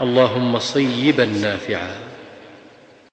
اللهم صيبا نافعا.